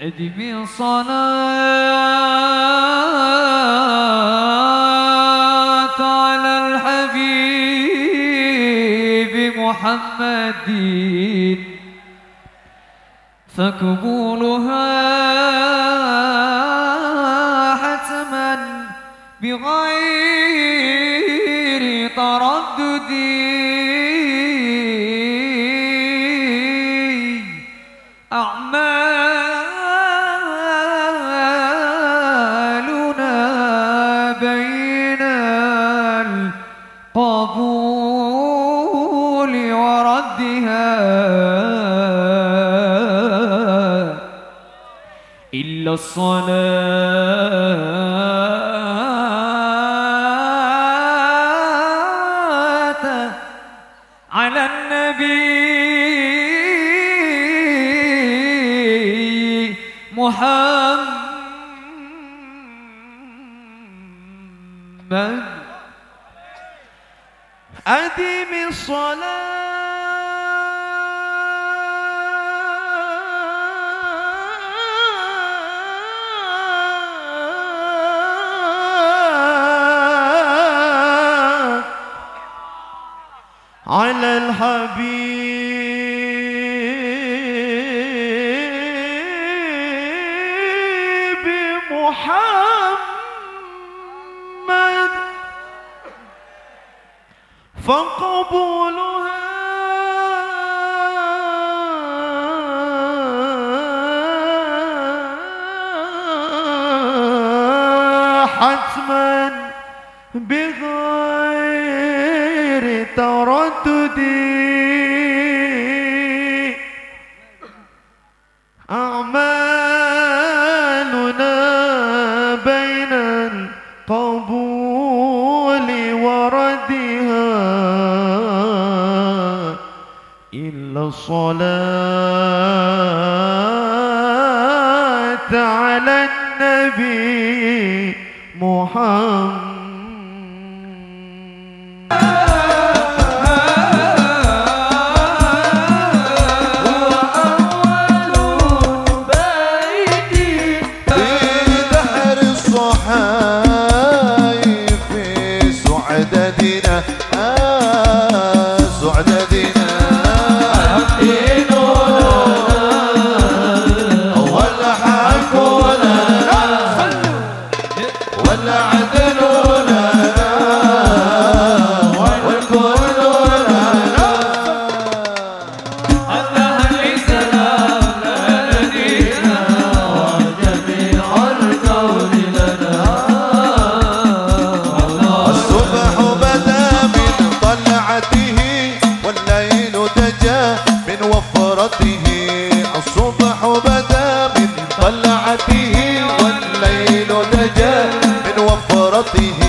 أدمي صلاة على الحبيب محمد فقبولها الصلاة على النبي محمد. أدم الصلاة. على الحبيب محمد فقبولها إلا الصلاة على النبي محمد. طلعته والليل دجا من وفرته.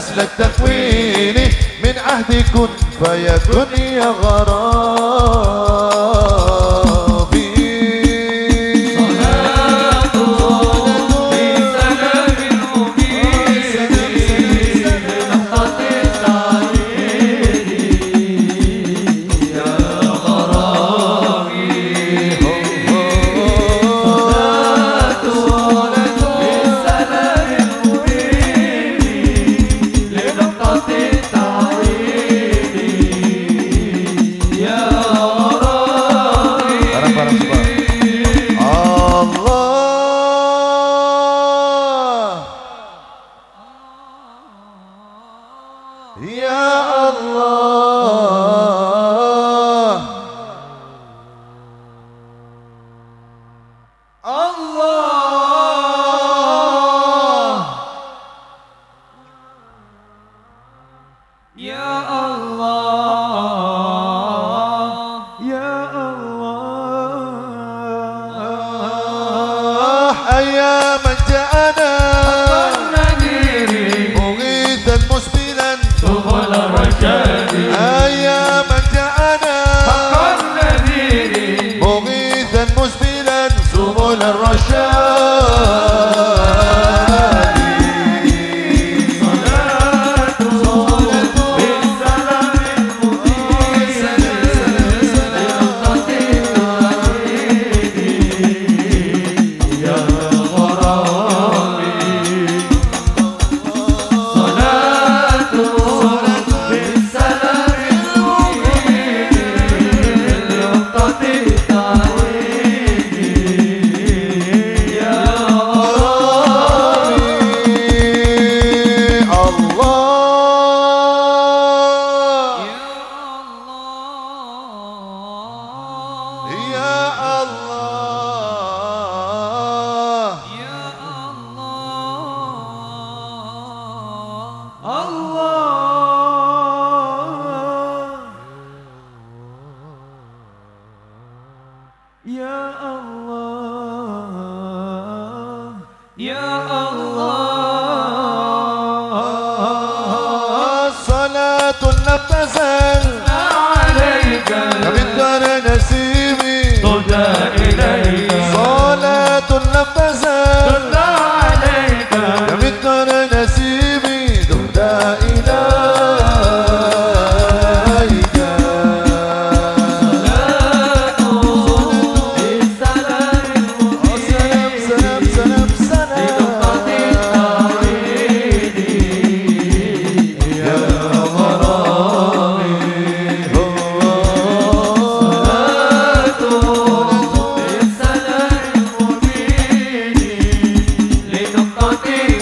أسلك تخويني من عهدي كن فيكن يا غرام. Ya Allah que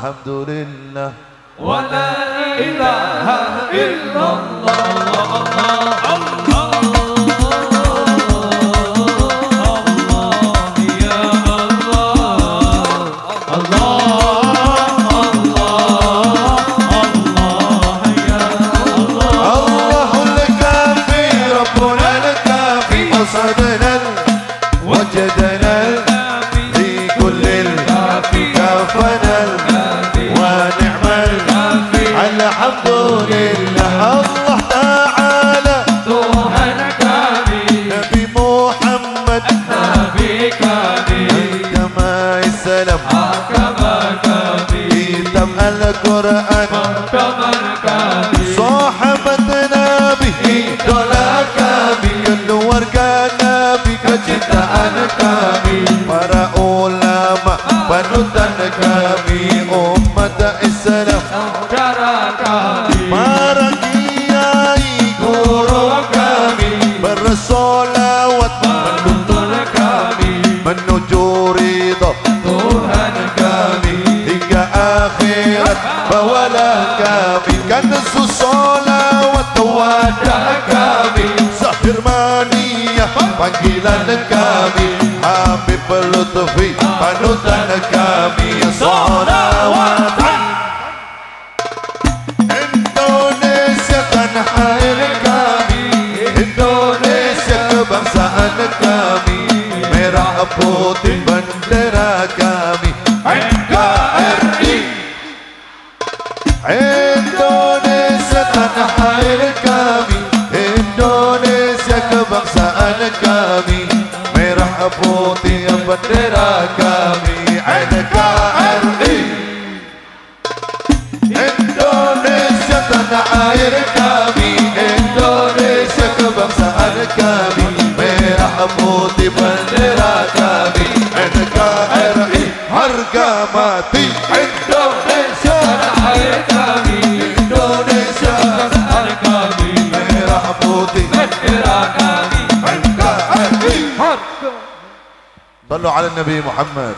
والحمد لله. ولا إله إلا الله. wakilan kami Habib Lutfi panutan kami Salawat Indonesia tanah air kami Indonesia kebangsaan kami Merah putih ابوتي بدرا كامي عينك عرقي اندونيسيا تنعاير كامي اندونيسيا كبم سأل كامي ميرا ابوتي بدرا كامي عينك عرقي هرقا ماتي اندونيسيا تنعاير كامي اندونيسيا كبم سأل كامي ميرا ابوتي بدرا كامي صلوا على النبي محمد.